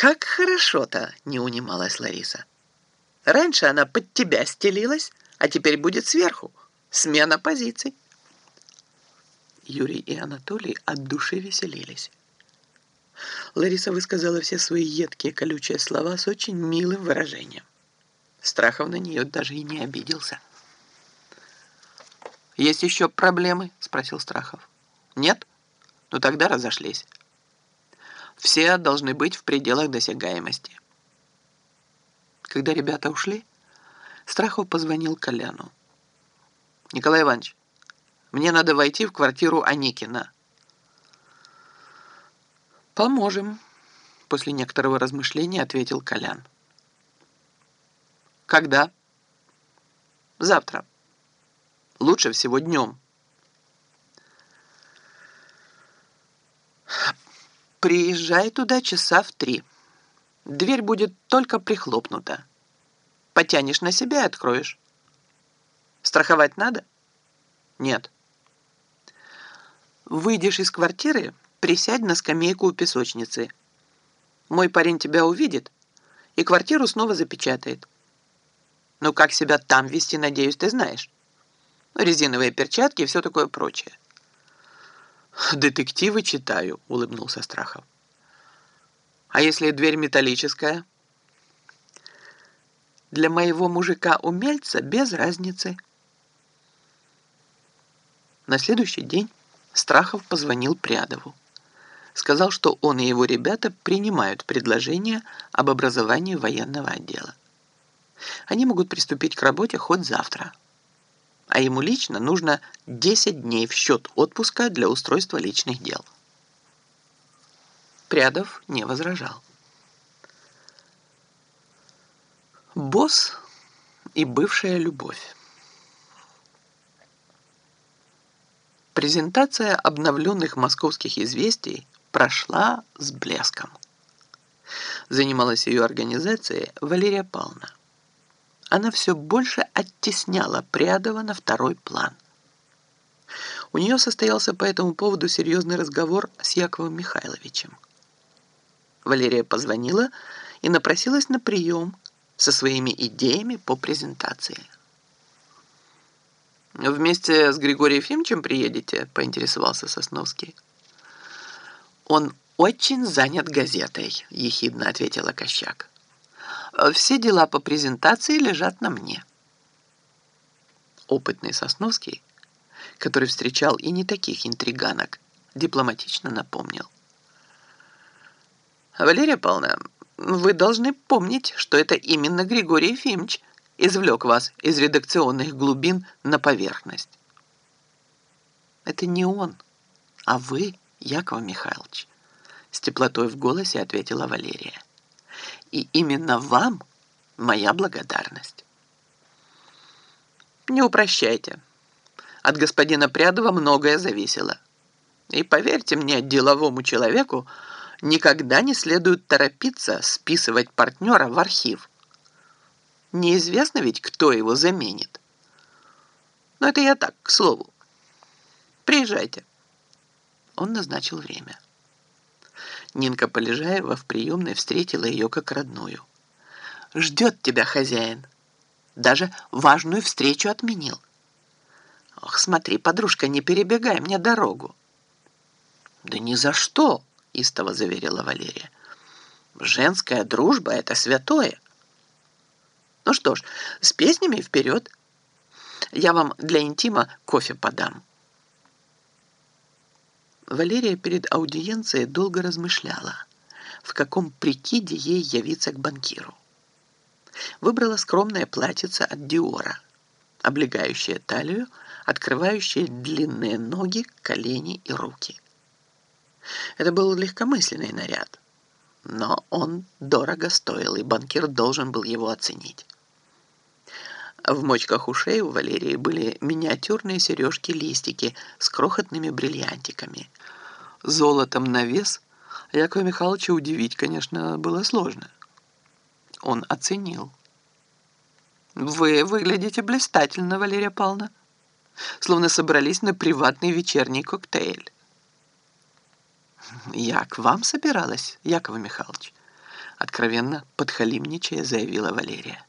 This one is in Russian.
«Как хорошо-то!» — не унималась Лариса. «Раньше она под тебя стелилась, а теперь будет сверху. Смена позиций». Юрий и Анатолий от души веселились. Лариса высказала все свои едкие колючие слова с очень милым выражением. Страхов на нее даже и не обиделся. «Есть еще проблемы?» — спросил Страхов. «Нет? Ну тогда разошлись. Все должны быть в пределах досягаемости». Когда ребята ушли, Страхов позвонил Коляну. «Николай Иванович, мне надо войти в квартиру Аникина». «Поможем», — после некоторого размышления ответил Колян. «Когда?» «Завтра. Лучше всего днем». «Приезжай туда часа в три. Дверь будет только прихлопнута. Потянешь на себя и откроешь. Страховать надо?» «Нет». «Выйдешь из квартиры...» присядь на скамейку у песочницы. Мой парень тебя увидит и квартиру снова запечатает. Ну, как себя там вести, надеюсь, ты знаешь. Резиновые перчатки и все такое прочее. «Детективы читаю», — улыбнулся Страхов. «А если дверь металлическая?» «Для моего мужика-умельца без разницы». На следующий день Страхов позвонил Прядову сказал, что он и его ребята принимают предложение об образовании военного отдела. Они могут приступить к работе хоть завтра. А ему лично нужно 10 дней в счет отпуска для устройства личных дел. Прядов не возражал. Босс и бывшая любовь. Презентация обновленных московских известий прошла с блеском. Занималась ее организацией Валерия Павловна. Она все больше оттесняла Прядова на второй план. У нее состоялся по этому поводу серьезный разговор с Яковом Михайловичем. Валерия позвонила и напросилась на прием со своими идеями по презентации. «Вместе с Григорием Ефимовичем приедете?» – поинтересовался Сосновский. «Он очень занят газетой», — ехидно ответила Кощак. «Все дела по презентации лежат на мне». Опытный Сосновский, который встречал и не таких интриганок, дипломатично напомнил. «Валерия Павловна, вы должны помнить, что это именно Григорий Ефимович извлек вас из редакционных глубин на поверхность». «Это не он, а вы», Яков Михайлович, с теплотой в голосе ответила Валерия. И именно вам моя благодарность. Не упрощайте. От господина Прядова многое зависело. И поверьте мне, деловому человеку никогда не следует торопиться списывать партнера в архив. Неизвестно ведь, кто его заменит. Но это я так, к слову. Приезжайте он назначил время. Нинка Полежаева в приемной встретила ее как родную. «Ждет тебя хозяин. Даже важную встречу отменил. Ох, смотри, подружка, не перебегай мне дорогу». «Да ни за что!» — истово заверила Валерия. «Женская дружба — это святое. Ну что ж, с песнями вперед. Я вам для интима кофе подам». Валерия перед аудиенцией долго размышляла, в каком прикиде ей явиться к банкиру. Выбрала скромное платьице от Диора, облегающее талию, открывающее длинные ноги, колени и руки. Это был легкомысленный наряд, но он дорого стоил, и банкир должен был его оценить. В мочках ушей у Валерии были миниатюрные сережки-листики с крохотными бриллиантиками. Золотом на вес Якова Михайловича удивить, конечно, было сложно. Он оценил. «Вы выглядите блистательно, Валерия Павловна, словно собрались на приватный вечерний коктейль». «Я к вам собиралась, Яков Михайлович. откровенно подхалимничая заявила Валерия.